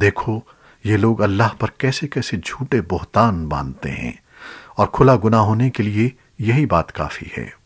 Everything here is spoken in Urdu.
دیکھو، یہ لوگ اللہ پر کیسے کیسے جھوٹے بہتان باندھتے ہیں اور کھلا گناہ ہونے کے لیے یہی بات کافی ہے۔